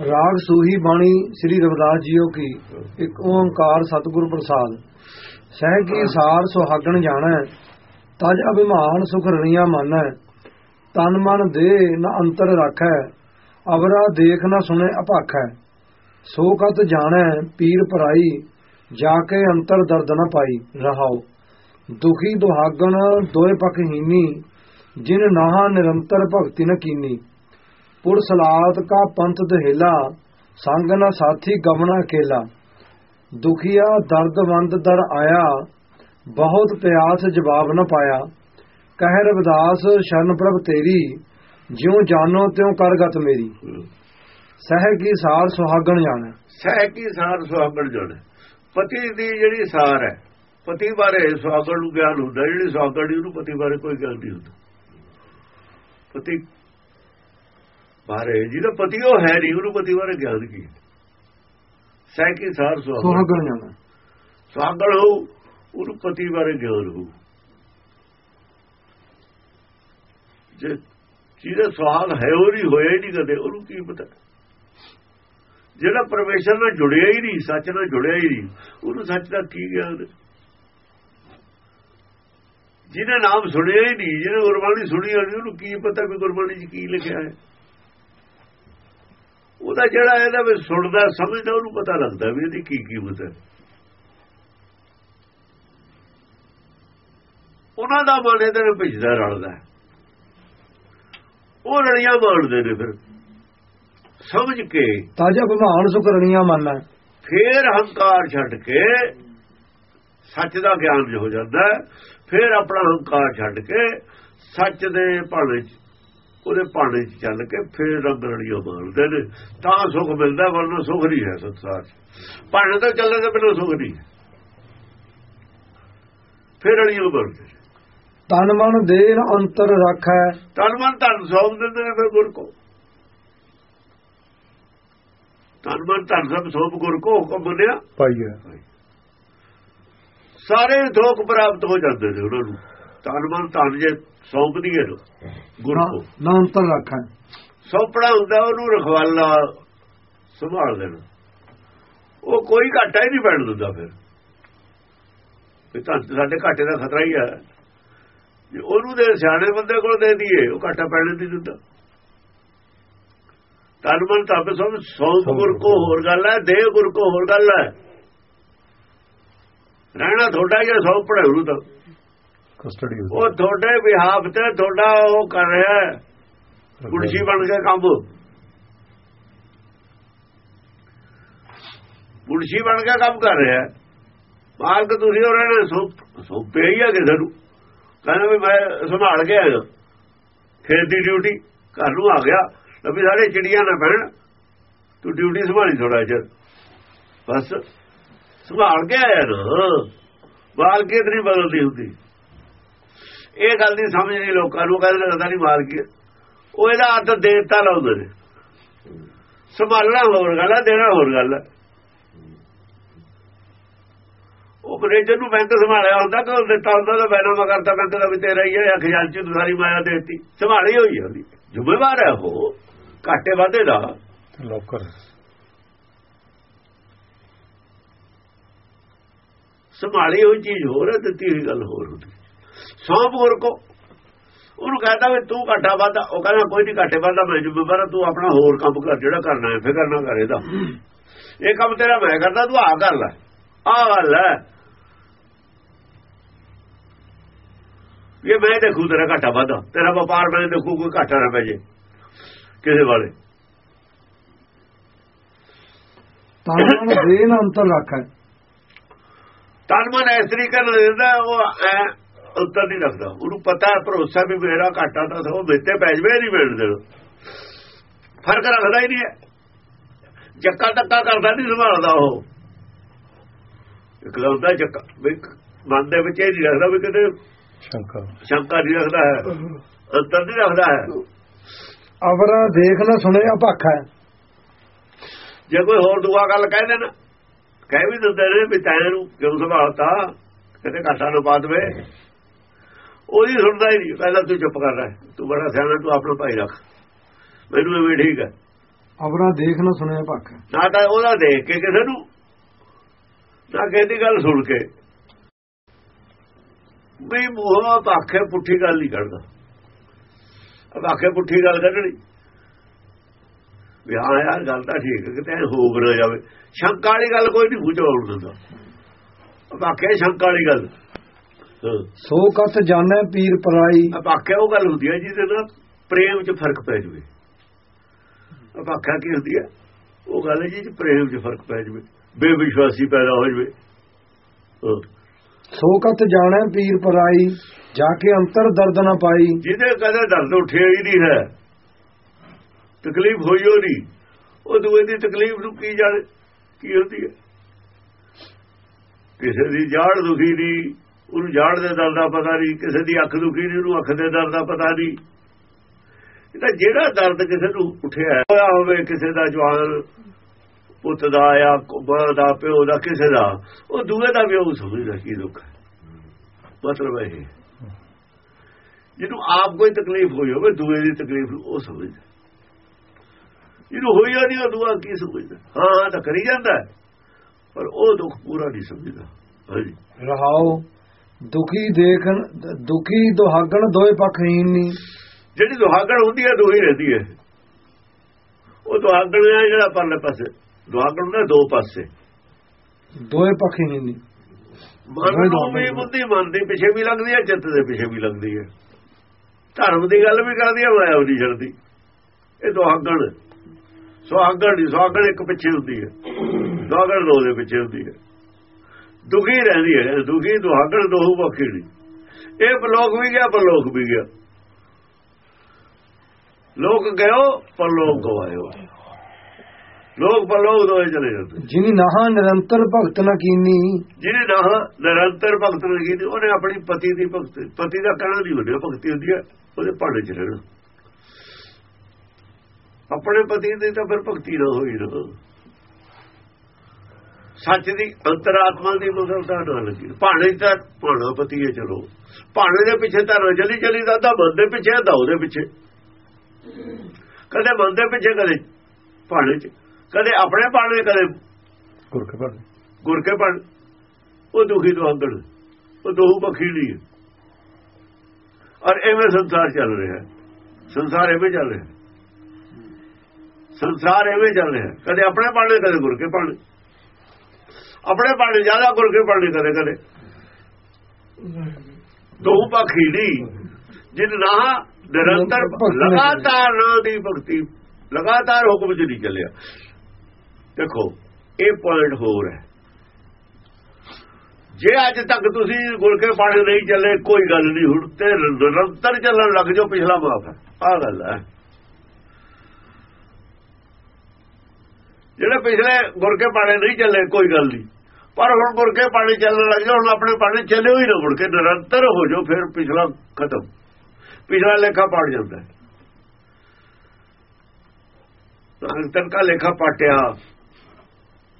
ਰਾਗ ਸੂਹੀ ਬਾਣੀ ਸ੍ਰੀ ਰਵਿਦਾਸ ਜੀਓ ਕੀ। ਇੱਕ ਓੰਕਾਰ ਸਤਿਗੁਰ ਪ੍ਰਸਾਦ। ਸਹਿ ਕੀ ਸਾਰ ਸੁਹਾਗਣ ਜਾਣੈ, ਤਜ ਅਭਿਮਾਨ ਸੁਖ ਰਣੀਆਂ ਮਾਨੈ। ਤਨ ਮਨ ਦੇ ਨ ਅੰਤਰ ਰਾਖੈ, ਅਵਰਾ ਦੇਖ ਨ ਸੁਣੇ ਅਪਾਖੈ। ਸੋ ਕਤ ਜਾਣੈ ਪੀਰ ਪਰਾਈ, ਜਾ ਕੇ ਅੰਤਰ ਦਰਦ ਨ ਪਾਈ, ਰਹਾਉ। ਦੁਖੀ ਦੁਹਾਗਣ ਦੋਏ ਪਖਹੀਨੀ ਜਿਨ ਨਾਹਾ ਨਿਰੰਤਰ ਭਗਤੀ ਨ ਕੀਨੀ ਪੁਰ ਸਲਾਤ ਕਾ ਪੰਥ ਦਹੇਲਾ ਸੰਗ ਨ ਸਾਥੀ ਗਮਣਾ ਅਕੇਲਾ ਦੁਖੀਆ ਦਰਦਵੰਦ ਦਰ ਆਇਆ ਬਹੁਤ ਪਿਆਸ ਜਵਾਬ ਨ ਪਾਇਆ। ਕਹਿ ਰਵਿਦਾਸ ਸ਼ਰਨ ਪ੍ਰਭ ਤੇਰੀ ਜਿਉ ਜਾਨੋ ਤਿਉ ਕਰਗਤ ਮੇਰੀ। ਸਹਿ ਕੀ ਸਾਰ ਸੁਹਾਗਣ ਜਾਣੈ। ਸਹਿ ਕੀ ਸਾਰ ਸੁਹਾਗਣ ਜਣ। ਪਤੀ ਦੀ ਜਿਹੜੀ ਸਾਰ ਹੈ ਪਤੀ ਬਾਰੇ ਸੁਹਾਗਣ ਨੂੰ ਗਿਆਨ ਹੁੰਦਾ ਜਿਹੜੀ ਸੁਹਾਗਣ ਦੀ ਉਹਨੂੰ ਪਤੀ ਬਾਰੇ ਕੋਈ ਗਿਆਨ ਨਹੀਂ ਹੁੰਦਾ। ਪਤੀ ਬਾਰੇ ਜਿਹਦਾ ਪਤੀ ਉਹ ਹੈ ਨਹੀਂ ਉਹਨੂੰ ਪਤੀ ਬਾਰੇ ਗਿਆਨ ਕੀ ਸਹਿ ਕੀ ਸਾਰ ਸੁਹਾਗਣ ਸੁਹਾਗਣ ਜਾਣੈ ਸੁਹਾਗਣ ਹੋ ਉਹਨੂੰ ਪਤੀ ਬਾਰੇ ਗਿਆਨ ਹੋ ਜੇ ਜਿਹਦਾ ਸੁਹਾਗ ਹੈ ਉਹ ਨਹੀਂ ਹੋਇਆ ਹੀ ਨਹੀਂ ਕਦੇ ਉਹਨੂੰ ਕੀ ਪਤਾ? ਜਿਹੜਾ ਪਰਮੇਸ਼ਰ ਨਾਲ ਜੁੜਿਆ ਹੀ ਨਹੀਂ ਸੱਚ ਨਾਲ ਜੁੜਿਆ ਹੀ ਨਹੀਂ ਉਹਨੂੰ ਸੱਚ ਦਾ ਕੀ ਗਿਆਨ ਜਿਹਨੇ ਨਾਮ ਸੁਣਿਆ ਹੀ ਨਹੀਂ ਜਿਹਨੇ ਗੁਰਬਾਣੀ ਸੁਣੀ ਹੋਣੀ ਉਹਨੂੰ ਕੀ ਪਤਾ ਵੀ ਗੁਰਬਾਣੀ 'ਚ ਕੀ ਲਿਖਿਆ ਹੈ? ਉਹਦਾ ਜਿਹੜਾ ਇਹਦਾ ਵੀ ਸੁਣਦਾ ਸਮਝਦਾ ਉਹਨੂੰ ਪਤਾ ਲੱਗਦਾ ਵੀ ਇਹਦੀ ਕੀ ਕੀਮਤ ਹੈ। ਉਹਨਾਂ ਦਾ ਮਨ ਇਹਦੇ ਨਾਲ ਭਿੱਜਦਾ ਰਲਦਾ ਉਹ ਰੜੀਆਂ ਮਾਰਦੇ ਨੇ ਫਿਰ। ਸਮਝ ਕੇ ਤਜ ਅਭਿਮਾਨ ਸੁਖ ਰਣੀਆਂ ਮਾਨੈ ਫੇਰ ਹੰਕਾਰ ਛੱਡ ਕੇ ਸੱਚ ਦਾ ਗਿਆਨ ਹੋ ਜਾਂਦਾ ਫੇਰ ਆਪਣਾ ਹੰਕਾਰ ਛੱਡ ਕੇ ਸੱਚ ਦੇ ਭਾਣੇ 'ਚ ਉਹਦੇ ਭਾਣੇ 'ਚ ਚੱਲ ਕੇ ਫੇਰ ਰੰਗ ਰੜੀਆਂ ਮਾਰਦੇ ਨੇ। ਤਾਂ ਸੁਖ ਮਿਲਦਾ ਵਰਨਾ ਸੁਖ ਨਹੀਂ ਹੈ ਸੰਸਾਰ 'ਚ। ਭਾਣੇ ਤੋਂ ਚੱਲਣ ਦੇ ਬਿਨਾਂ ਸੁਖ ਨਹੀਂ ਫੇਰ ਰੜੀਆਂ ਮਾਰਦੇ ਤਨ ਮਨ ਦੇ ਨ ਅੰਤਰ ਰਾਖੈ। ਤਨ ਮਨ ਧਨ ਸੌਂਪ ਦਿੰਦੇ ਨੇ ਫਿਰ ਗੁਰ ਕੋ। ਤਨ ਮਨ ਧਨ ਸਭ ਸੌਂਪ ਗੁਰ ਕੋ ਹੁਕਮ ਮੰਨਿਆ? ਪਾਈਐ ਸਾਰੇ ਥੋਕ ਪ੍ਰਾਪਤ ਹੋ ਜਾਂਦੇ ਨੇ ਉਹਨਾਂ ਨੂੰ। ਤਨ ਮਨ ਧਨ ਜੇ ਸੌਂਪ ਦੀਏ ਨੂੰ ਗੁਰ ਕੋ। ਨ ਅੰਤਰ ਰਾਖੈ ਸੌਂਪਣਾ ਹੁੰਦਾ ਉਹਨੂੰ ਰਖਵਾਲਾ ਸੰਭਾਲ ਦੇਣਾ। ਉਹ ਕੋਈ ਘਾਟਾ ਹੀ ਨਹੀਂ ਪੈਣ ਦਿੰਦਾ ਫਿਰ। ਵੀ ਤਾਂ ਸਾਡੇ ਘਾਟੇ ਦਾ ਖਤਰਾ ਹੀ ਹੈ ਜੇ ਉਹਨੂੰ ਦੇ ਸਿਆਣੇ ਬੰਦੇ ਕੋਲ ਦੇ ਦਈਏ ਉਹ ਘਾਟਾ ਪੈਣ ਨਹੀਂ ਦਿੰਦਾ। ਤਨ ਮਨ ਤਪ ਸਭ ਸੌਂਪ ਗੁਰ ਕੋ ਹੋਰ ਗੱਲ ਹੈ ਦੇ ਗੁਰ ਕੋ ਹੋਰ ਗੱਲ ਹੈ। ਰਹਿਣਾ ਥੋੜਾ ਜਿਹਾ ਸੌਂਪ ਪੜਾਉ ਤਾਂ। ਕਸਟਡੀ ਉਹ ਤੁਹਾਡੇ ਵਿਹਾਪ ਤੇ ਤੁਹਾਡਾ ਉਹ ਕਰ ਰਿਹਾ ਹੈ। ਗੁਰਜੀ ਬਣ ਕੇ ਕੰਮ। ਗੁਰਜੀ ਬਣ ਕੇ ਕੰਮ ਕਰ ਰਿਹਾ ਮਾਲਕ ਤੁਸੀਂ ਰਹਿਣਾ ਸੌਂਪ ਸੌਂਪਿਆ ਹੀ ਆ ਕਿਸੇ ਨੂੰ। ਕਹਿੰਦਾ ਵੀ ਮੈਂ ਸੰਭਾਲ ਕੇ ਆਇਆ। ਖੇਤ ਦੀ ਡਿਊਟੀ ਘਰ ਨੂੰ ਆ ਗਿਆ। ਅਭੀ ਸਾਰੇ ਚਿੜੀਆਂ ਨਾ ਪੈਣ। ਤੂੰ ਡਿਊਟੀ ਸੰਭਾਲੀ ਥੋੜਾ ਜਿਹਾ। ਬਸ ਸੰਭਾਲ ਕੇ ਆਇਆ ਨਾ। ਬਾਲ ਕੇ ਬਦਲਦੀ ਹੁੰਦੀ। ਇਹ ਗੱਲ ਦੀ ਸਮਝ ਨਹੀਂ ਲੋਕਾਂ ਨੂੰ ਕਹਿੰਦੇ ਲੱਗਦਾ ਨਹੀਂ ਮਾਰ ਕੇ। ਉਹ ਇਹਦਾ ਅਰਥ ਦੇਵਤਾ ਲਾਉਂਦੇ ਨੇ। ਸੰਭਾਲਣਾ ਹੋਰ ਗੱਲ ਹੈ ਦੇਣਾ ਹੋਰ ਗੱਲ ਹੈ ਉਹ ਮੈਨੇਜਰ ਨੂੰ ਬੈਂਕ ਸੰਭਾਲਿਆ ਹੁੰਦਾ ਕਿ ਉਹ ਦਿੱਤਾ ਹੁੰਦਾ ਤਾਂ ਬੈਨਾਂ ਕਰਦਾ ਬੈਂਕ ਦਾ ਵੀ ਤੇਰਾ ਹੀ ਹੈ ਜਾਂ ਖਜ਼ਾਨਚੀ ਨੂੰ ਸਾਰੀ ਮਾਇਆ ਦੇਤੀ। ਸੰਭਾਲੀ ਹੋਈ ਹੈ ਉਹਦੀ। ਜ਼ਿੰਮੇਵਾਰ ਹੈ ਉਹ ਘਾਟੇ ਵਾਧੇ ਦਾ। ਲੋਕਰ। ਸੰਭਾਲੀ ਹੋਈ ਚੀਜ਼ ਹੋਰ ਹੈ ਦਿੱਤੀ ਹੋਈ ਗੱਲ ਹੋਰ ਹੁੰਦੀ। ਸੌਂਪ ਗੁਰ ਕੋ ਉਹਨੂੰ ਕਹਿੰਦਾ ਵੀ ਤੂੰ ਘਾਟਾ ਵਾਧਾ ਉਹ ਕਹਿੰਦਾ ਕੋਈ ਨਹੀਂ ਘਾਟੇ ਵਾਧਾ ਮੈਂ ਜ਼ਿੰਮੇਵਾਰ ਤੂੰ ਆਪਣਾ ਹੋਰ ਕੰਮ ਕਰ ਜਿਹੜਾ ਕਰਨਾ ਹੈ ਫਿਕਰ ਨਾ ਕਰ ਇਹਦਾ। ਇਹ ਕੰਮ ਤੇਰਾ ਮੈਂ ਕਰਦਾ ਤੂੰ ਆ ਕਰ ਲੈ। ਆ ਗੱਲ ਹੈ। ਇਹ ਮੈਂ ਦੇਖੂ ਤੇਰਾ ਘਾਟਾ ਵਾਧਾ ਤੇਰਾ ਵਪਾਰ ਮੈਂ ਦੇਖੂ ਕੋਈ ਘਾਟਾ ਨਾ ਪੈ ਜੇ। ਕਿਸੇ ਵਾਲੇ। ਤਨ ਮਨ ਦੇ ਨ ਅੰਤਰ ਰਾਖੈ। ਤਨ ਮਨ ਇਸ ਤਰੀਕੇ ਨਾਲ ਦਿੰਦਾ ਉਹ ਐ ਉੱਤਰ ਨਹੀਂ ਰੱਖਦਾ ਉਹਨੂੰ ਪਤਾ ਹੈ ਭਰੋਸਾ ਵੀ ਮੇਰਾ ਘਾਟਾ ਤਾਂ ਉਹ ਮੇਤੇ ਪੈ ਜਵੇ ਨਹੀਂ ਮਿਲਣ ਦੇਣਾ ਫ਼ਰਕ ਰੱਖਦਾ ਹੀ ਨਹੀਂ ਹੈ। ਜੱਕਾ ਟੱਕਾ ਕਰਦਾ ਨਹੀਂ ਸੰਭਾਲਦਾ ਉਹ। ਇੱਕ ਗੱਲ ਹੁੰਦਾ ਜੱਕਾ ਵੀ ਮਨ ਦੇ ਵਿੱਚ ਇਹ ਨਹੀਂ ਰੱਖਦਾ ਵੀ ਕਿਤੇ ਸ਼ੰਕਾ। ਸ਼ੰਕਾ ਨਹੀਂ ਰੱਖਦਾ ਹੈ। ਅੰਤਰ ਨਹੀਂ ਰੱਖਦਾ ਹੈ। ਅਵਰਾ ਦੇਖ ਨ ਸੁਣੇ ਅਪਾਖੈ ਜੇ ਕੋਈ ਹੋਰ ਦੁਆ ਗੱਲ ਕਹਿ ਦੇਣ ਕਹਿ ਵੀ ਦਿੰਦੇ ਨੇ ਵੀ ਤੈਨੂੰ ਕਿਉਂ ਸੰਭਾਲਤਾ ਕਿਤੇ ਘਾਟਾ ਨਾ ਪਾ ਦੇਵੇ। ਉਹਦੀ ਸੁਣਦਾ ਹੀ ਨਹੀਂ। ਕਹਿੰਦਾ ਤੂੰ ਚੁੱਪ ਕਰ ਰਿਹਾ। ਤੂੰ ਬੜਾ ਸਿਆਣਾ ਤੂੰ ਆਪਣਾ ਭਾਈ ਰੱਖ। ਮੈਨੂੰ ਐਵੇਂ ਠੀਕ ਹੈ। ਅਬਰਾ ਦੇਖ ਨਾ ਸੁਣਿਆ ਭੱਖ। ਨਾ ਤਾਂ ਉਹਦਾ ਦੇਖ ਕੇ ਕਿਸੇ ਨੂੰ। ਨਾ ਕਿਸੇ ਦੀ ਗੱਲ ਸੁਣ ਕੇ। ਵੀ ਮੂੰਹੋਂ ਭਾਖੇ ਪੁੱਠੀ ਗੱਲ ਨਹੀਂ ਕਰਦਾ ਭਾਖੇ ਪੁੱਠੀ ਗੱਲ ਕੱਢਣੀ। ਵੀ ਹਾਂ ਯਾਰ ਗੱਲ ਤਾਂ ਠੀਕ ਹੈ ਕਿਤੇ ਐਂ ਹੋ ਨਾ ਜਾਵੇ। ਸ਼ੰਕਾ ਵਾਲੀ ਗੱਲ ਕੋਈ ਨਹੀਂ ਬੁਝਾਉਣ ਦਿੰਦਾ। ਭਾਖੇ ਸ਼ੰਕਾ ਵਾਲੀ ਗੱਲ। ਸੋ ਕਥ ਜਾਣੈ ਪੀਰ ਪਰਾਈ। ਭਾਖਿਆ ਉਹ ਗੱਲ ਹੁੰਦੀ ਹੈ ਜਿਹਦੇ ਨਾਲ ਪ੍ਰੇਮ 'ਚ ਫ਼ਰਕ ਪੈ ਜਵੇ। ਭਾਖਿਆ ਕੀ ਹੁੰਦੀ ਹੈ? ਉਹ ਗੱਲ ਹੈ ਜਿਹਦੇ ਪ੍ਰੇਮ 'ਚ ਫ਼ਰਕ ਪੈ ਜਵੇ ਬੇਵਿਸ਼ਵਾਸੀ ਪੈਦਾ ਹੋ ਜਵੇ। ਸੋ ਕਥ ਜਾਣੈ ਪੀਰ ਪਰਾਈ ਜਾ ਕੇ ਅੰਤਰ ਦਰਦ ਨਾ ਪਾਈ। ਜਿਹਦੇ ਕਦੇ ਦਰਦ ਉੱਠਿਆ ਹੀ ਨਹੀਂ ਹੈ ਤਕਲੀਫ ਹੋਈ ਹੋ ਨਹੀਂ ਉਹ ਦੂਏ ਦੀ ਤਕਲੀਫ ਨੂੰ ਕੀ ਜਾਣੇ ਕੀ ਹੁੰਦੀ ਹੈ? ਕਿਸੇ ਦੀ ਜਾੜ ਦੁਖੀ ਦੀ ਉਹਨੂੰ ਜਾੜ ਦੇ ਦਰਦ ਦਾ ਪਤਾ ਨਹੀਂ, ਕਿਸੇ ਦੀ ਅੱਖ ਦੁਖੀ ਨਹੀਂ, ਉਹਨੂੰ ਅੱਖ ਦੇ ਦਰਦ ਦਾ ਪਤਾ ਨਹੀਂ। ਇਹ ਜਿਹੜਾ ਦਰਦ ਕਿਸੇ ਨੂੰ ਉੱਠਿਆ ਹੋਇਆ ਹੋਵੇ ਕਿਸੇ ਦਾ ਜਵਾਨ ਪੁੱਤ ਦਾ ਜਾਂ ਮਾਂ ਦਾ, ਪਿਓ ਦਾ, ਕਿਸੇ ਦਾ, ਉਹ ਦੂਏ ਦਾ ਵੀ ਉਹ ਸਮਝਦਾ ਕੀ ਦੁੱਖ ਹੈ। ਮਤਲਬ ਇਹ ਜਿਹਨੂੰ ਆਪ ਕੋਈ ਤਕਲੀਫ ਹੋਈ ਹੋਵੇ, ਦੂਏ ਦੀ ਤਕਲੀਫ ਉਹ ਸਮਝਦਾ। ਜਿਹਨੂੰ ਹੋਈ ਹੋ ਨਹੀਂ, ਉਹ ਦੂਆ ਕੀ ਸਮਝਦਾ? ਹਾਂ ਹਾਂ ਤਾਂ ਕਰੀ ਜਾਂਦਾ ਪਰ ਉਹ ਦੁੱਖ ਪੂਰਾ ਨਹੀਂ ਸਮਝਦਾ। ਹਾਂਜੀ। ਰਹਾਓ। ਦੁਖੀ ਦੇਖਣ ਦੁਖੀ ਦੁਹਾਗਣ ਦੋਏ ਪੱਖ ਹੀਨ ਨਹੀਂ ਜਿਹੜੀ ਦੁਹਾਗਣ ਹੁੰਦੀ ਹੈ ਦੋਹੀ ਰਹਿੰਦੀ ਹੈ। ਉਹ ਦੁਹਾਗਣ ਹੈ ਜਿਹੜਾ ਪਰਲੇ ਪਾਸੇ ਦੁਹਾਗਣ ਦੇ ਦੋ ਪਾਸੇ। ਦੋਏ ਪੱਖ ਹੀਨ ਨਹੀਂ ਮਨ ਨੂੰ ਵੀ ਬੁੱਧੀ ਮਨ ਦੇ ਪਿੱਛੇ ਵੀ ਲੱਗਦੀ ਹੈ ਚਿੱਤ ਦੇ ਪਿੱਛੇ ਵੀ ਲੱਗਦੀ ਹੈ। ਧਰਮ ਦੀ ਗੱਲ ਵੀ ਕਰਦੀ ਹੈ ਮਾਇਆ ਨਹੀਂ ਛੱਡਦੀ। ਇਹ ਦੁਹਾਗਣ। ਸੁਹਾਗਣ ਦੀ ਸੁਹਾਗਣ ਇੱਕ ਪਿੱਛੇ ਹੁੰਦੀ ਹੈ। ਦੁਹਾਗਣ ਦੋ ਦੇ ਪਿੱਛੇ ਹੁੰਦੀ ਹੈ। ਦੁਖੀ ਰਹਿੰਦੀ ਹੈ ਦੁਖੀ ਦੁਹਾਗਣ ਦੋ ਪੱਖੀ ਨਹੀਂ। ਇਹ ਬਲੋਕ ਵੀ ਗਿਆ ਪਰਲੋਕ ਵੀ ਗਿਆ। ਲੋਕ ਗਇਓ ਪਰਲੋਕ ਗਵਾਇਓ। ਲੋਕ ਪਰਲੋਕ ਦੋਏ ਚਲੇ ਜਾਂਦੇ। ਜਿਨੀ ਨਾਹਾ ਨਿਰੰਤਰ ਭਗਤ ਨਾ ਕੀਨੀ। ਜਿਹਨੇ ਨਾ ਨਿਰੰਤਰ ਭਗਤ ਲੱਗੀ ਤੇ ਉਹਨੇ ਆਪਣੀ ਪਤੀ ਦੀ ਭਗਤ ਪਤੀ ਦਾ ਕਹਿਣਾ ਨਹੀਂ ਹੁੰਦੀ ਭਗਤੀ ਹੁੰਦੀ ਹੈ ਉਹਦੇ ਭਾਣੇ ਚ ਰਹਿਣਾ। ਆਪਣੇ ਪਤੀ ਦੀ ਤਾਂ ਫਿਰ ਭਗਤੀ ਨਾ ਹੋਈ ਨਾ। ਸੱਚ ਦੀ ਅੰਤਰਾਤਮਾ ਦੀ ਮੁਸਲਤਾ ਨਾ ਲੱਗੀ। ਭਾਣੇ ਤਾਂ ਭਾਣਾ ਪਤੀ ਹੈ ਚਲੋ। ਭਾਣੇ ਦੇ ਪਿੱਛੇ ਤਾਂ ਨਾ ਚਲੀ ਚਲੀ ਦਾ ਮਨ ਦੇ ਪਿੱਛੇ ਦਾ ਉਹਦੇ ਪਿੱਛੇ। ਕਦੇ ਮਨ ਦੇ ਪਿੱਛੇ ਕਦੇ ਭਾਣੇ ਚ। ਕਦੇ ਆਪਣੇ ਭਾਣੇ ਕਦੇ ਗੁਰਕੇ ਪਰ ਗੁਰ ਕੇ ਪੜ ਉਹ ਦੁਖੀ ਦੁਆਗਣ ਉਹ ਦੋਹੂ ਪੱਖੀ ਨਹੀਂ ਔਰ ਐਵੇਂ ਸੰਸਾਰ ਚੱਲ ਰਿਹਾ ਸੰਸਾਰ ਐਵੇਂ ਚੱਲ ਰਿਹਾ। ਸੰਸਾਰ ਐਵੇਂ ਚੱਲ ਰਿਹਾ। ਕਦੇ ਆਪਣੇ ਪਾਣੇ ਕਦੇ ਗੁਰ ਕੇ ਪਾਣੇ ਆਪਣੇ ਪਾਣੇ ਜ਼ਿਆਦਾ ਗੁਰ ਕੇ ਪਾਣੇ ਕਦੇ ਕਦੇ ਦੋਹੂ ਪੱਖੀ ਨਹੀਂ। ਜਿਨ ਨਾ ਨਿਰੰਤਰ ਲਗਾਤਾਰ ਨਾ ਦੀ ਭਗਤੀ ਲਗਾਤਾਰ ਹੁਕਮ ਚ ਨਹੀਂ ਚੱਲਿਆ। ਦੇਖੋ ਇਹ ਪੁਆਇੰਟ ਹੋਰ ਹੈ। ਜੇ ਅੱਜ ਤੱਕ ਤੁਸੀਂ ਗੁਲਕੇ ਪਾਣੀ ਨਹੀਂ ਚੱਲੇ ਕੋਈ ਗੱਲ ਨਹੀਂ ਹੁਣ। ਤੇ ਨਿਰੰਤਰ ਚੱਲਣ ਲੱਗ ਜਾਓ ਪਿਛਲਾ ਮਾਫ ਹੈ। ਆਹ ਗੱਲ ਹੈ। ਜਿਹੜੇ ਪਿਛਲੇ ਗੁਰਕੇ ਪਾਣੀ ਨਹੀਂ ਚੱਲੇ ਕੋਈ ਗੱਲ ਨਹੀਂ। ਪਰ ਹੁਣ ਗੁਰਕੇ ਪਾਣੀ ਚੱਲਣ ਲੱਗ ਜਾਓ ਹੁਣ ਆਪਣੇ ਪਾਣੀ ਚੱਲੇ ਹੀ ਨਾ ਮੁੜ ਕੇ ਨਿਰੰਤਰ ਹੋ ਜਾਓ ਫਿਰ ਪਿਛਲਾ ਖਤਮ। ਪਿਛਲਾ ਲੇਖਾ ਪੜ ਜਾਂਦਾ ਅੰਤਰ ਕਾ ਲੇਖਾ ਪਾਟਿਆ।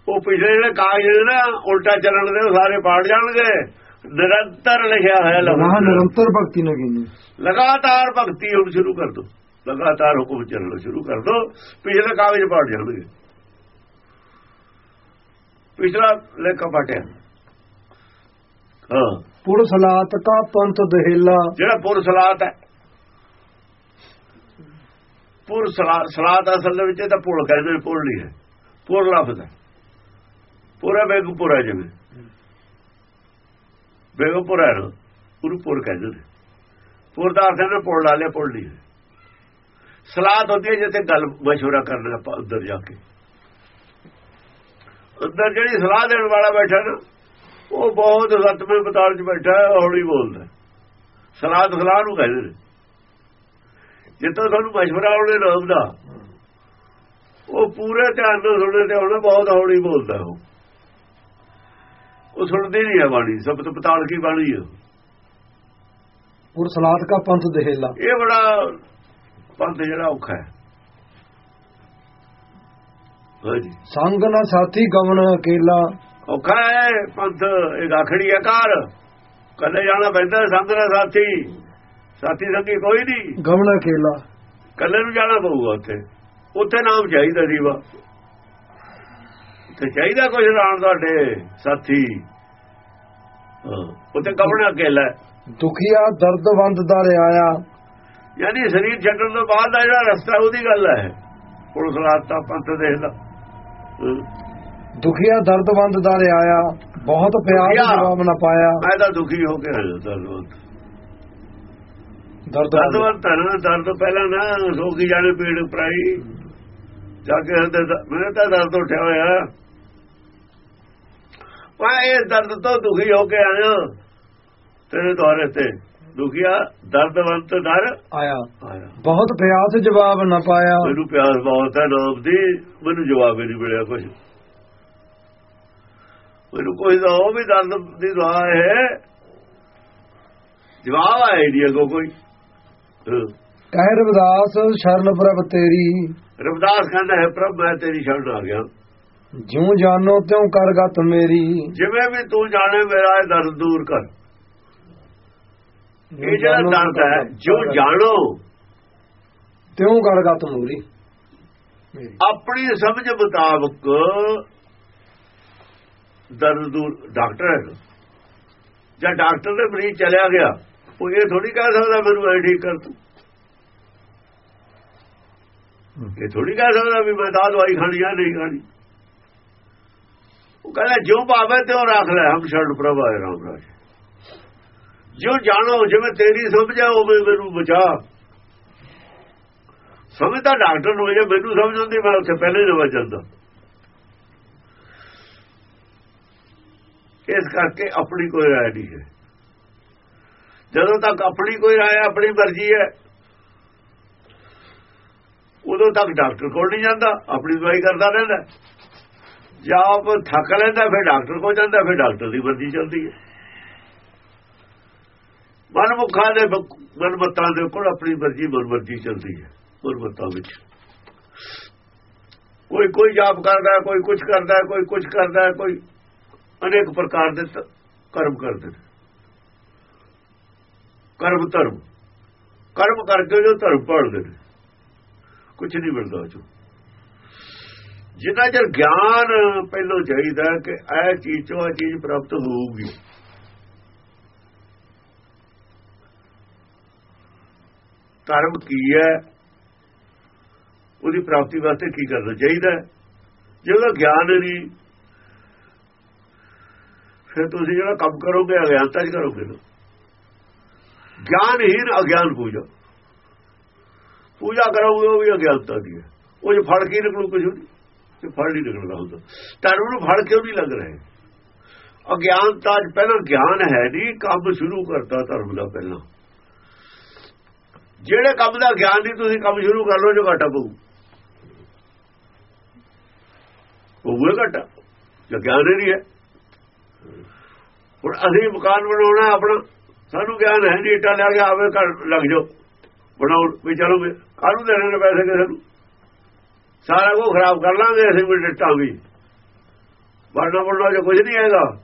ਉਹ ਪਿਛਲੇ ਜਿਹੜੇ ਕਾਗਜ਼ ਨੇ ਨਾ ਉਲਟਾ ਚੱਲਣ ਦੇ ਸਾਰੇ ਪਾੜ ਜਾਣਗੇ। ਨਿਰੰਤਰ ਲਿਖਿਆ ਹੋਇਆ ਲਫ਼ਜ਼। ਨਿਰੰਤਰ ਭਗਤੀ ਨਾ ਕੀਨੀ ਲਗਾਤਾਰ ਭਗਤੀ ਹੁਣ ਸ਼ੁਰੂ ਕਰ ਦੋ। ਲਗਾਤਾਰ ਹੁਕਮ ਚੱਲਣਾ ਸ਼ੁਰੂ ਕਰ ਦੋ। ਪਿਛਲੇ ਕਾਗਜ਼ ਪਾੜ ਜਾਣਗੇ। ਪਿਛਲਾ ਲੇਖਾ ਪਾਟਿਆ ਹਾਂ। ਪੁਰ ਸਲਾਤ ਕਾ ਪੰਥ ਦਹੇਲਾ। ਜਿਹੜਾ ਪੁਰ ਸਲਾਤ ਹੈ। ਪੁਰ ਸਲਾ- ਸਲਾਤ ਅਸਲ ਦੇ ਵਿੱਚ ਇਹ ਤਾਂ ਪੁਲ ਕਹਿੰਦੇ ਨੇ ਪੁਲ ਨਹੀਂ ਹੈ ਪੁਰ ਲਫ਼ਜ਼ ਹੈ। ਪੂਰਾ ਬੇਗਪੁਰਾ ਜਿਵੇਂ। ਬੇਗਪੁਰਾ ਨੂੰ ਉਹਨੂੰ ਪੁਰ ਕਹਿੰਦੇ ਨੇ। ਪੁਰ ਦਾ ਅਰਥ ਹੈ ਨਾ ਪੁਲ ਲਾ ਲਿਆ ਪੁਲ ਨਹੀਂ ਹੈ ਸਲਾਤ ਹੁੰਦੀ ਹੈ ਜਿੱਥੇ ਗੱਲ ਮਸ਼ਵਰਾ ਕਰਨਾ ਆਪਾਂ ਅੰਦਰ ਜਾ ਕੇ। ਅੰਦਰ ਜਿਹੜੀ ਸਲਾਹ ਦੇਣ ਵਾਲਾ ਬੈਠਾ ਨਾ ਉਹ ਬਹੁਤ ਸਤਵੇਂ ਬਤਾਲ 'ਚ ਬੈਠਾ ਹੈ ਹੌਲੀ ਬੋਲਦਾ। ਸਲਾਹ ਤਾਂ ਸਲਾਹ ਨੂੰ ਕਹਿੰਦੇ ਨੇ। ਜਿੱਦੋਂ ਤੁਹਾਨੂੰ ਮਸ਼ਵਰਾ ਉਹਨੇ ਨਾਮ ਦਾ ਉਹ ਪੂਰੇ ਧਿਆਨ ਨਾਲ ਸੁਣਦੇ ਤੇ ਉਹਨੇ ਬਹੁਤ ਹੌਲੀ ਬੋਲਦਾ ਉਹ। ਉਹ ਸੁਣਦੀ ਨਹੀਂ ਹੈ ਬਾਣੀ ਸਬਤ ਪਤਾਲ ਕੀ ਬਾਣੀ ਹੈ? ਪੁਰ ਸਲਾਤ ਕਾ ਪੰਥ ਦਹੇਲਾ। ਇਹ ਬੜਾ ਪੰਥ ਜਿਹੜਾ ਔਖਾ ਹੈ। ਸੰਗ ਨਾ ਸਾਥੀ ਗਵਨ ਅਕੇਲਾ। ਔਖਾ ਹੈ ਪੰਥ ਇਹ ਗਾਖੜੀ ਆਕਾਰ ਕੱਲੇ ਜਾਣਾ ਪੈਂਦਾ ਸੰਗ ਦਾ ਸਾਥੀ। ਸਾਥੀ ਸੰਗੀ ਕੋਈ ਨਹੀਂ। ਗਵਨ ਅਕੇਲਾ। ਕੱਲੇ ਨੂੰ ਜਾਣਾ ਪਊਗਾ ਉੱਥੇ। ਉੱਥੇ ਨਾਮ ਚਾਹੀਦਾ ਦੀਵਾ ਤੇ ਚਾਹੀਦਾ ਕੁਝ ਰਾਣ ਤੁਹਾਡੇ ਸਾਥੀ। ਹਾਂ, ਉੱਥੇ ਕਪੜਾ ਅਕੇਲਾ ਹੈ। ਦੁਖੀਆ ਦਰਦਵੰਦ ਦਾ ਰਿਆਇਆ। ਯਾਨੀ ਸਰੀਰ ਛੱਡਣ ਤੋਂ ਬਾਅਦ ਦਾ ਜਿਹੜਾ ਰਸਤਾ ਉਹਦੀ ਗੱਲ ਹੈ। ਪੁਲਿਸ ਰਾਤਾ ਪੰਥ ਦੇਖਦਾ ਹਾਂ। ਦੁਖੀਆ ਦਰਦਵੰਦ ਦਾ ਰਿਆਇਆ ਬਹੁਤ ਪਿਆਰ ਦੁਖੀਆ। ਜਵਾਬ ਨਾ ਪਾਇਆ। ਮੈਂ ਤਾਂ ਦੁਖੀ ਹੋ ਕੇ ਆਇਆ ਦਰਦਵੰਦ। ਦਰਦਵੰਤ ਤਾਂ ਦਰਦ ਪਹਿਲਾਂ ਨਾ ਸੋਕੀ ਜਾਣੇ ਪੀੜ ਪਰਾਈ। ਜਾ ਕੇ ਦਾ- ਮੇਰੇ ਤਾਂ ਦਰਦ ਉੱਠਿਆ ਹੋਇਆ। ਮੈਂ ਇਸ ਦਰਦ ਤੋਂ ਦੁਖੀ ਹੋ ਕੇ ਆਇਆ ਤੇਰੇ ਦੁਆਰੇ ਤੇ। ਦੁਖੀਆ ਦਰਦਵੰਤ ਦਰ ਆਇਆ। ਬਹੁਤ ਪਿਆਸ ਜਵਾਬ ਨਾ ਪਾਇਆ। ਮੈਨੂੰ ਪਿਆਸ ਬਹੁਤ ਹੈ ਨਾਮ ਦੀ ਮੈਨੂੰ ਜਵਾਬ ਹੀ ਨਹੀਂ ਮਿਲਿਆ ਕੁਝ ਮੈਨੂੰ ਕੋਈ ਦਾ ਉਹ ਵੀ ਦਰਦ ਦੀ ਦੁਆ ਹੈ। ਜਵਾਬ ਆਇਆ ਨਹੀਂ ਅੱਗੋਂ ਕੋਈ। ਕਹਿ ਰਵਿਦਾਸ ਸ਼ਰਨ ਪ੍ਰਭ ਤੇਰੀ। ਰਵਿਦਾਸ ਕਹਿੰਦਾ ਹੈ ਪ੍ਰਭ ਮੈਂ ਤੇਰੀ ਸ਼ਰਨ ਆ ਗਿਆ। ਜਿਉ ਜਾਨੋ ਤਿਉ ਕਰ ਗਤ ਮੇਰੀ। ਜਿਵੇਂ ਵੀ ਤੂੰ ਜਾਣੇ ਮੇਰਾ ਇਹ ਦਰਦ ਦੂਰ ਕਰ। ਇਹ ਜਿਹੜਾ ਦਰਦ ਹੈ ਜੋ ਜਾਣੋ। ਤਿਉ ਕਰ ਗਤ ਮੂਰੀ ਆਪਣੀ ਸਮਝ ਮੁਤਾਬਕ ਦਰਦ ਦੂਰ ਡਾਕਟਰ ਹੈ। ਜਾਂ ਡਾਕਟਰ ਦੇ ਮਰੀਜ਼ ਚਲਿਆ ਗਿਆ ਉਹ ਇਹ ਥੋੜੀ ਕਹਿ ਸਕਦਾ ਮੈਨੂੰ ਐ ਠੀਕ ਕਰ ਤੂੰ। ਇਹ ਥੋੜੀ ਕਹਿ ਸਕਦਾ ਵੀ ਮੈਂ ਤਾਂ ਦਵਾਈ ਖਾਣੀ ਆ ਨਹੀਂ ਖਾਣੀ। ਉਹ ਕਹਿੰਦਾ ਜੋ ਭਾਵੇਂ ਤੇ ਉਹ ਰੱਖ ਲੈ ਹਮ ਸ਼ਰਨ ਪ੍ਰਭ ਰਾਮ ਰਾਜ। ਜੋ ਜਾਣੋ, ਜਿਵੇਂ ਤੇਰੀ ਸਮਝ ਉਵੇਂ ਮੈਨੂੰ ਬਚਾ। ਸਮਝਦਾ ਡਾਕਟਰ ਨੂੰ ਜੇ ਮੈਨੂੰ ਸਮਝ ਆਉਂਦੀ, ਮੈਂ ਉੱਥੇ ਪਹਿਲੇ ਹੀ ਨਵਾਂ ਜਾਂਦਾ। ਇਸ ਕਰਕੇ ਆਪਣੀ ਕੋਈ ਰਾਏ ਨਹੀਂ ਹੈ। ਜਦੋਂ ਤੱਕ ਆਪਣੀ ਕੋਈ ਰਾਏ, ਆਪਣੀ ਮਰਜ਼ੀ ਹੈ, ਉਦੋਂ ਤੱਕ ਡਾਕਟਰ ਕੋਲ ਨਹੀਂ ਜਾਂਦਾ, ਆਪਣੀ ਦਵਾਈ ਕਰਦਾ ਰਹਿੰਦਾ। ਜਾਂ ਆਪ ਥੱਕ ਲੈਂਦਾ, ਫਿਰ ਡਾਕਟਰ ਕੋਲ ਜਾਂਦਾ, ਫਿਰ ਡਾਕਟਰ ਦੀ ਮਰਜ਼ੀ ਚੱਲਦੀ ਹੈ। ਮਨਮੁਖਾਂ ਦੇ ਮਨਮਤਾਂ ਦੇ ਕੋਲ ਆਪਣੀ ਮਰਜ਼ੀ ਮਨਮਰਜ਼ੀ ਚੱਲਦੀ ਹੈ ਮਨਮਤਾਂ ਵਿੱਚ। ਕੋਈ ਕੋਈ ਜਾਪ ਕਰਦਾ ਹੈ, ਕੋਈ ਕੁਝ ਕਰਦਾ ਹੈ, ਕੋਈ ਕੁਝ ਕਰਦਾ ਹੈ, ਕੋਈ ਅਨੇਕ ਪ੍ਰਕਾਰ ਦੇ ਕਰਮ ਕਰਦੇ ਨੇ। ਕਰਮ ਧਰਮ। ਕਰਮ ਕਰਕੇ ਜੋ ਧਰਮ ਪੜਦੇ ਨੇ। ਕੁਝ ਨਹੀਂ ਮਿਲਦਾ ਉਹ ਚੋਂ। ਜਿੰਨਾ ਚਿਰ ਗਿਆਨ ਪਹਿਲੋਂ ਚਾਹੀਦਾ ਕਿ ਇਹ ਚੀਜ਼ ਚੋਂ ਇਹ ਚੀਜ਼ ਪ੍ਰਾਪਤ ਹੋਊਗੀ। ਧਰਮ ਕੀ ਹੈ? ਉਹਦੀ ਪ੍ਰਾਪਤੀ ਵਾਸਤੇ ਕੀ ਕਰਨਾ ਚਾਹੀਦਾ ਹੈ? ਜੇ ਉਹਦਾ ਗਿਆਨ ਨਹੀਂ, ਫਿਰ ਤੁਸੀਂ ਜਿਹੜਾ ਕੰਮ ਕਰੋਗੇ, ਅਗਿਆਨਤਾ ਚ ਕਰੋਗੇ ਨਾ ਗਿਆਨਹੀਨ ਅਗਿਆਨ ਪੂਜਾ। ਪੂਜਾ ਕਰੋਗੇ, ਉਹ ਵੀ ਅਗਿਆਨਤਾ ਦੀ ਹੈ। ਉਹ ਜੇ ਫੜ ਕੇ ਨਿਕਲੂ ਕੁਝ ਨਹੀਂ ਤੇ ਫੜ ਨਹੀਂ ਨਿਕਲਦਾ ਹੁੰਦਾ। ਧਰਮ ਨੂੰ ਫੜ ਕਿਉਂ ਨਹੀਂ ਲੱਗ ਰਹੇ ਅਗਿਆਨਤਾ ਚ ਪਹਿਲਾਂ ਗਿਆਨ ਹੈ ਨਹੀਂ, ਕੰਮ ਸ਼ੁਰੂ ਕਰਤਾ ਧਰਮ ਦਾ ਪਹਿਲਾਂ। ਜਿਹੜੇ ਕੰਮ ਦਾ ਗਿਆਨ ਨਹੀਂ, ਤੁਸੀਂ ਕੰਮ ਸ਼ੁਰੂ ਕਰ ਲਓ, ਜੋ ਘਾਟਾ ਪਊ। ਉਹ ਘਾਟਾ, ਜੋ ਗਿਆਨ ਹੀ ਨਹੀਂ ਹੈ। ਹੁਣ ਅਸੀਂ ਮਕਾਨ ਬਣਾਉਣਾ ਆਪਣਾ, ਸਾਨੂੰ ਗਿਆਨ ਹੈ ਨਹੀਂ, ਇੱਟਾਂ ਲਿਆ ਕੇ ਆਵੇ, ਘਰ ਲੱਗ ਜਾਓ। ਬਣਾਉ ਵੀ ਚਲੋ ਵੀ, ਕਾਹਨੂੰ ਦੇਣੇ ਨੇ ਪੈਸੇ ਕਿਸੇ ਨੂੰ? ਸਾਰਾ ਕੁਝ ਖਰਾਬ ਕਰ ਲਾਂਗੇ ਅਸੀਂ ਵੀ ਇੱਟਾਂ ਵੀ। ਬਣਨਾ ਬਣਨਾ ਜੋ ਕੁਝ ਨਹੀਂ ਹੈਗਾ।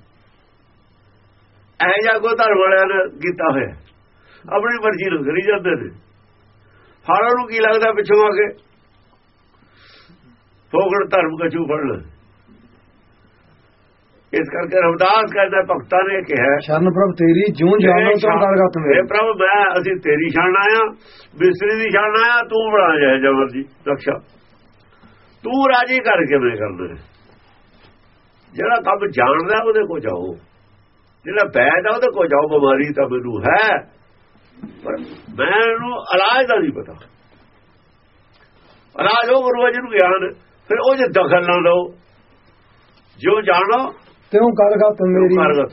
ਇਹ ਜਾਂ ਕੋ ਧਰਮ ਵਾਲਿਆਂ ਨੇ ਕੀਤਾ ਹੋਇਆ। ਆਪਣੀ ਮਰਜ਼ੀ ਨਾਲ ਕਰੀ ਜਾਂਦੇ ਨੇ। ਹਾਰਾਂ ਨੂੰ ਕੀ ਲੱਗਦਾ ਪਿੱਛੋਂ ਆ ਕੇ? ਫੋਗੜ ਧਰਮ ਕਛੂ ਫੜ ਲੈ ਇਸ ਕਰਕੇ ਰਵਦਾਸ ਕਹਿੰਦਾ ਭਗਤਾਂ ਨੇ ਕਿਹਾ ਸ਼ਰਨ ਪ੍ਰਭ ਤੇਰੀ ਜਿਉ ਜਾਨੋ ਤਿਉ ਕਰ ਗਤ ਇਹ ਮੇਰੀ ਪ੍ਰਭ ਮੈਂ ਅਸੀਂ ਤੇਰੀ ਸ਼ਰਨ ਆਇਆ ਬਿਸਰੀ ਦੀ ਸ਼ਰਨ ਆਇਆ ਤੂੰ ਬਣਾ ਜਾਏ ਜਬਰ ਜੀ ਰਖਸ਼ਾ ਤੂੰ ਰਾਜੀ ਕਰਕੇ ਮੈਂ ਕਰਦਾ। ਜਿਹੜਾ ਕੰਮ ਜਾਣਦਾ ਉਹਦੇ ਕੋ ਜਾਓ। ਜਿਹੜਾ ਬੈਦ ਆ ਉਹਦੇ ਕੋ ਜਾਓ ਬਿਮਾਰੀ ਤਾਂ ਮੈਨੂੰ ਹੈ। ਪਰ ਮੈਨੂੰ ਇਲਾਜ ਦਾ ਨਹੀਂ ਪਤਾ ਇਲਾਜ ਉਹ ਗੁਰੂ ਜੀ ਨੂੰ ਗਿਆਨ। ਫਿਰ ਉਹ ਜੇ ਦਖਲ ਨਾ ਲਓ ਜੋ ਜਾਣੋ ਤਿਉ ਕਰ ਗਤ ਮੇਰੀ ਕਾਰਗਤ